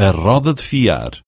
A roda de fiar.